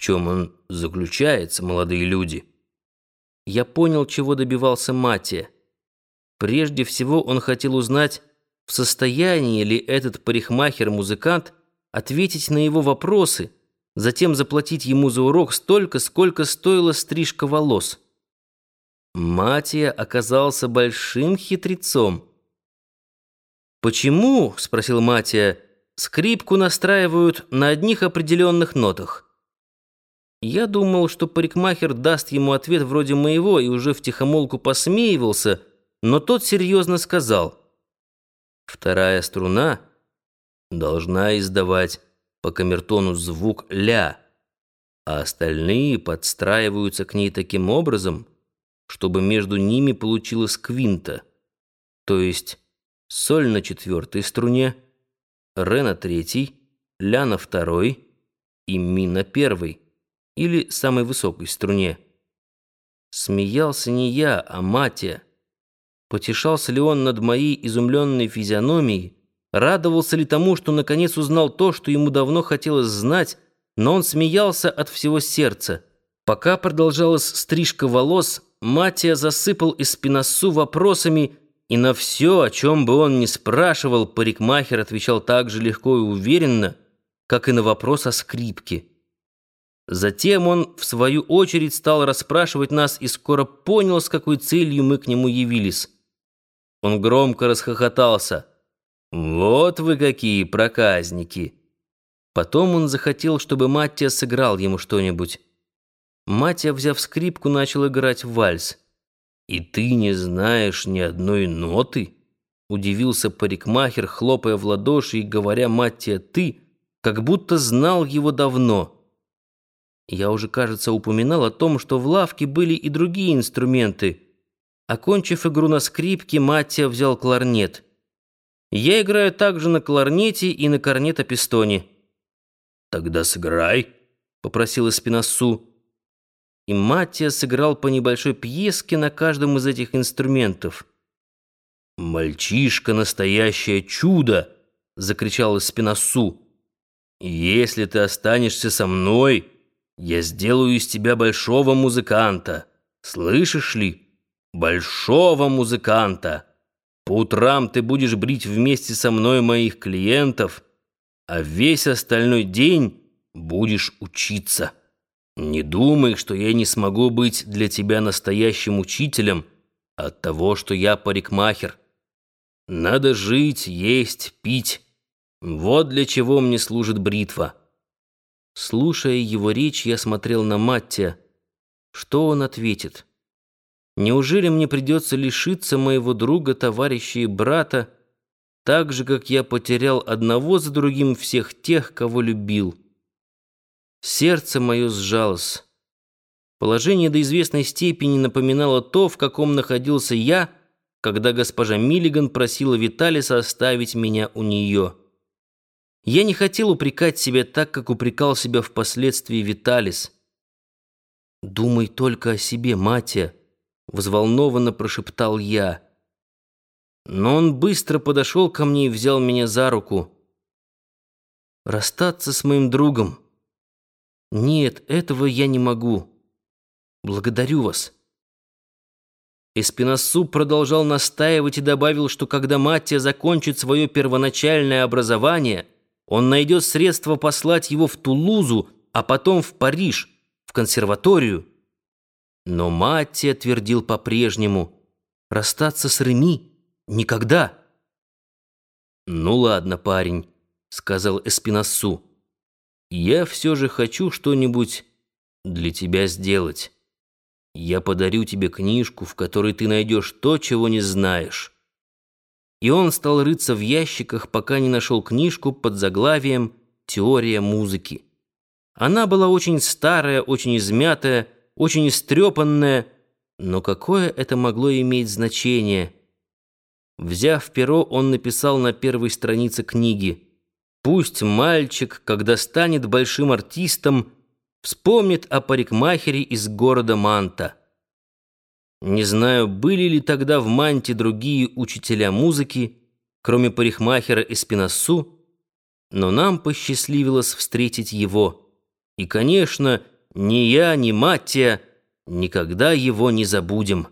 чем он заключается, молодые люди?» Я понял, чего добивался Матия. Прежде всего он хотел узнать, в состоянии ли этот парикмахер-музыкант ответить на его вопросы, затем заплатить ему за урок столько, сколько стоила стрижка волос. Матия оказался большим хитрецом. «Почему, — спросил Матия, — скрипку настраивают на одних определенных нотах?» Я думал, что парикмахер даст ему ответ вроде моего и уже втихомолку посмеивался, но тот серьезно сказал. Вторая струна должна издавать по камертону звук «ля», а остальные подстраиваются к ней таким образом, чтобы между ними получилась квинта, то есть соль на четвертой струне, ре на третьей, ля на второй и ми на первой или самой высокой струне. Смеялся не я, а Матя. Потешался ли он над моей изумленной физиономией, радовался ли тому, что наконец узнал то, что ему давно хотелось знать, но он смеялся от всего сердца. Пока продолжалась стрижка волос, Матия засыпал из спиносу вопросами, и на все, о чем бы он ни спрашивал, парикмахер отвечал так же легко и уверенно, как и на вопрос о скрипке. Затем он, в свою очередь, стал расспрашивать нас и скоро понял, с какой целью мы к нему явились. Он громко расхохотался. «Вот вы какие проказники!» Потом он захотел, чтобы Маттия сыграл ему что-нибудь. Маттия, взяв скрипку, начал играть вальс. «И ты не знаешь ни одной ноты?» Удивился парикмахер, хлопая в ладоши и говоря Маттия «ты», как будто знал его давно. Я уже, кажется, упоминал о том, что в лавке были и другие инструменты. Окончив игру на скрипке, Маттия взял кларнет. Я играю также на кларнете и на корнетопистоне. «Тогда сыграй», — попросил Эспинасу. И Маттия сыграл по небольшой пьеске на каждом из этих инструментов. «Мальчишка — настоящее чудо!» — закричал Эспинасу. «Если ты останешься со мной...» Я сделаю из тебя большого музыканта. Слышишь ли? Большого музыканта. По утрам ты будешь брить вместе со мной моих клиентов, а весь остальной день будешь учиться. Не думай, что я не смогу быть для тебя настоящим учителем от того, что я парикмахер. Надо жить, есть, пить. Вот для чего мне служит бритва». Слушая его речь, я смотрел на Маттия. Что он ответит? Неужели мне придется лишиться моего друга, товарища и брата, так же, как я потерял одного за другим всех тех, кого любил? Сердце мое сжалось. Положение до известной степени напоминало то, в каком находился я, когда госпожа Миллиган просила Виталиса оставить меня у нее. Я не хотел упрекать себя так, как упрекал себя впоследствии Виталис. «Думай только о себе, Матя», — взволнованно прошептал я. Но он быстро подошел ко мне и взял меня за руку. «Расстаться с моим другом? Нет, этого я не могу. Благодарю вас». Эспинасу продолжал настаивать и добавил, что когда Маттия закончит свое первоначальное образование — он найдет средства послать его в Тулузу, а потом в Париж, в консерваторию. Но Матти твердил по-прежнему, расстаться с Реми никогда. «Ну ладно, парень», — сказал Эспинасу, «я все же хочу что-нибудь для тебя сделать. Я подарю тебе книжку, в которой ты найдешь то, чего не знаешь». И он стал рыться в ящиках, пока не нашел книжку под заглавием «Теория музыки». Она была очень старая, очень измятая, очень истрепанная, но какое это могло иметь значение? Взяв перо, он написал на первой странице книги «Пусть мальчик, когда станет большим артистом, вспомнит о парикмахере из города Манта». Не знаю, были ли тогда в Манте другие учителя музыки, кроме парикмахера и спиносу, но нам посчастливилось встретить его. И, конечно, ни я, ни Маттия никогда его не забудем.